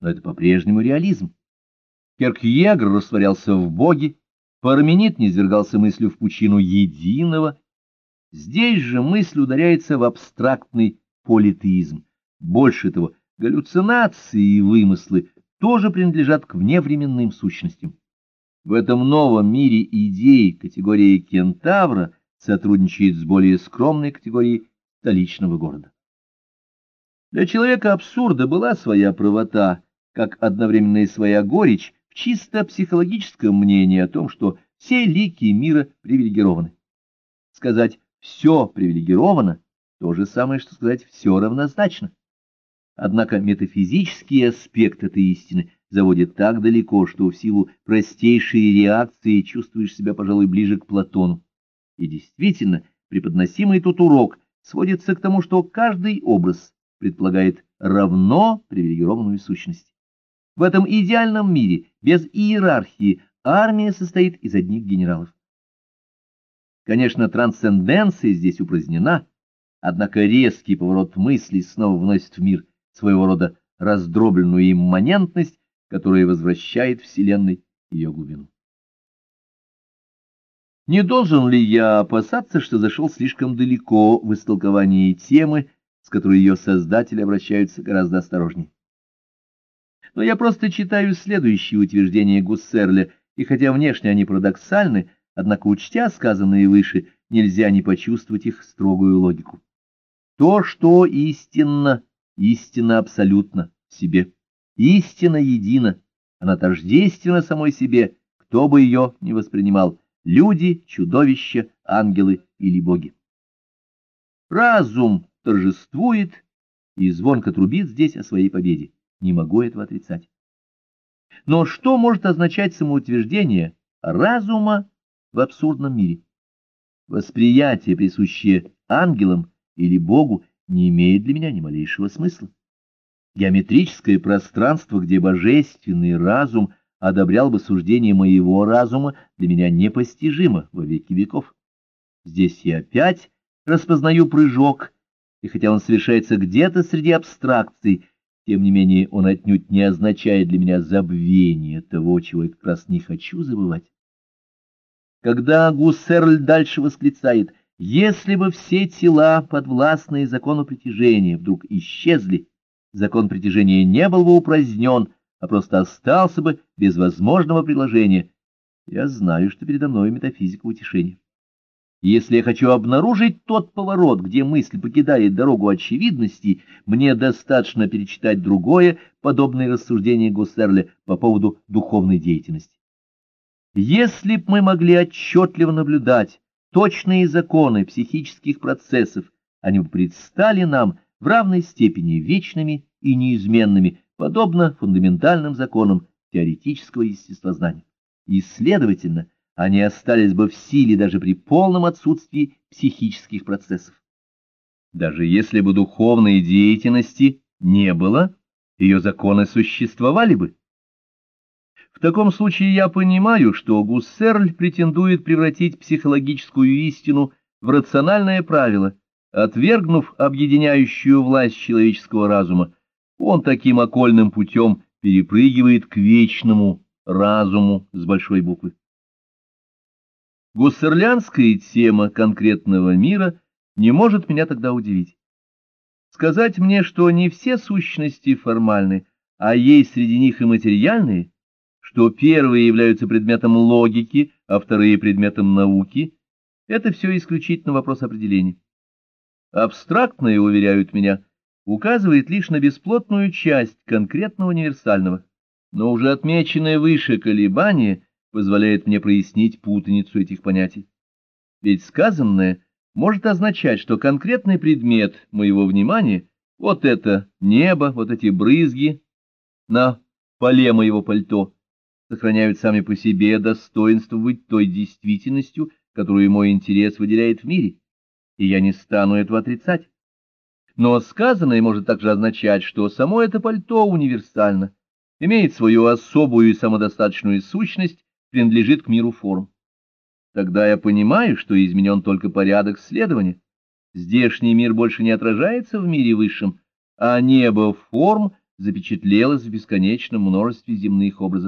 но это по-прежнему реализм. Керкьегр растворялся в Боге, Парменид низвергался мыслью в пучину единого. Здесь же мысль ударяется в абстрактный политеизм. Больше того, галлюцинации и вымыслы тоже принадлежат к вневременным сущностям. В этом новом мире идей категории кентавра сотрудничает с более скромной категорией столичного города. Для человека абсурда была своя правота, как одновременно и своя горечь в чисто психологическом мнении о том, что все лики мира привилегированы. Сказать «все привилегировано» — то же самое, что сказать «все равнозначно». Однако метафизический аспект этой истины заводит так далеко, что в силу простейшей реакции чувствуешь себя, пожалуй, ближе к Платону. И действительно, преподносимый тут урок сводится к тому, что каждый образ предполагает равно привилегированную сущность. В этом идеальном мире, без иерархии, армия состоит из одних генералов. Конечно, трансценденция здесь упразднена, однако резкий поворот мысли снова вносит в мир своего рода раздробленную имманентность, которая возвращает Вселенной ее глубину. Не должен ли я опасаться, что зашел слишком далеко в истолковании темы, с которой ее создатели обращаются гораздо осторожнее? Но я просто читаю следующие утверждения Гуссерля, и хотя внешне они парадоксальны, однако, учтя сказанные выше, нельзя не почувствовать их строгую логику. То, что истинно, истинно абсолютно в себе. Истина едина, она тождественна самой себе, кто бы ее ни воспринимал, люди, чудовища, ангелы или боги. Разум торжествует и звонко трубит здесь о своей победе. Не могу этого отрицать. Но что может означать самоутверждение разума в абсурдном мире? Восприятие, присущее ангелам или Богу, не имеет для меня ни малейшего смысла. Геометрическое пространство, где божественный разум одобрял бы суждение моего разума, для меня непостижимо во веки веков. Здесь я опять распознаю прыжок, и хотя он совершается где-то среди абстракций, тем не менее он отнюдь не означает для меня забвение того, чего я как раз не хочу забывать. Когда Гуссерль дальше восклицает, если бы все тела, подвластные закону притяжения, вдруг исчезли, закон притяжения не был бы упразднен, а просто остался бы без возможного приложения. Я знаю, что передо мной метафизика утешения. Если я хочу обнаружить тот поворот, где мысль покидает дорогу очевидности, мне достаточно перечитать другое, подобное рассуждение Гуссерля по поводу духовной деятельности. Если б мы могли отчетливо наблюдать точные законы психических процессов, они бы предстали нам в равной степени вечными и неизменными, подобно фундаментальным законам теоретического естествознания. И, следовательно, они остались бы в силе даже при полном отсутствии психических процессов. Даже если бы духовной деятельности не было, ее законы существовали бы. В таком случае я понимаю, что Гуссерль претендует превратить психологическую истину в рациональное правило, Отвергнув объединяющую власть человеческого разума, он таким окольным путем перепрыгивает к вечному разуму с большой буквы. Гуссерлянская тема конкретного мира не может меня тогда удивить. Сказать мне, что не все сущности формальны, а есть среди них и материальные, что первые являются предметом логики, а вторые — предметом науки, это все исключительно вопрос определения. Абстрактное, уверяют меня, указывает лишь на бесплотную часть конкретного универсального, но уже отмеченное выше колебание позволяет мне прояснить путаницу этих понятий. Ведь сказанное может означать, что конкретный предмет моего внимания, вот это небо, вот эти брызги на поле моего пальто, сохраняют сами по себе достоинство быть той действительностью, которую мой интерес выделяет в мире и я не стану этого отрицать. Но сказанное может также означать, что само это пальто универсально, имеет свою особую и самодостаточную сущность, принадлежит к миру форм. Тогда я понимаю, что изменен только порядок следования. Здешний мир больше не отражается в мире высшем, а небо форм запечатлелось в бесконечном множестве земных образов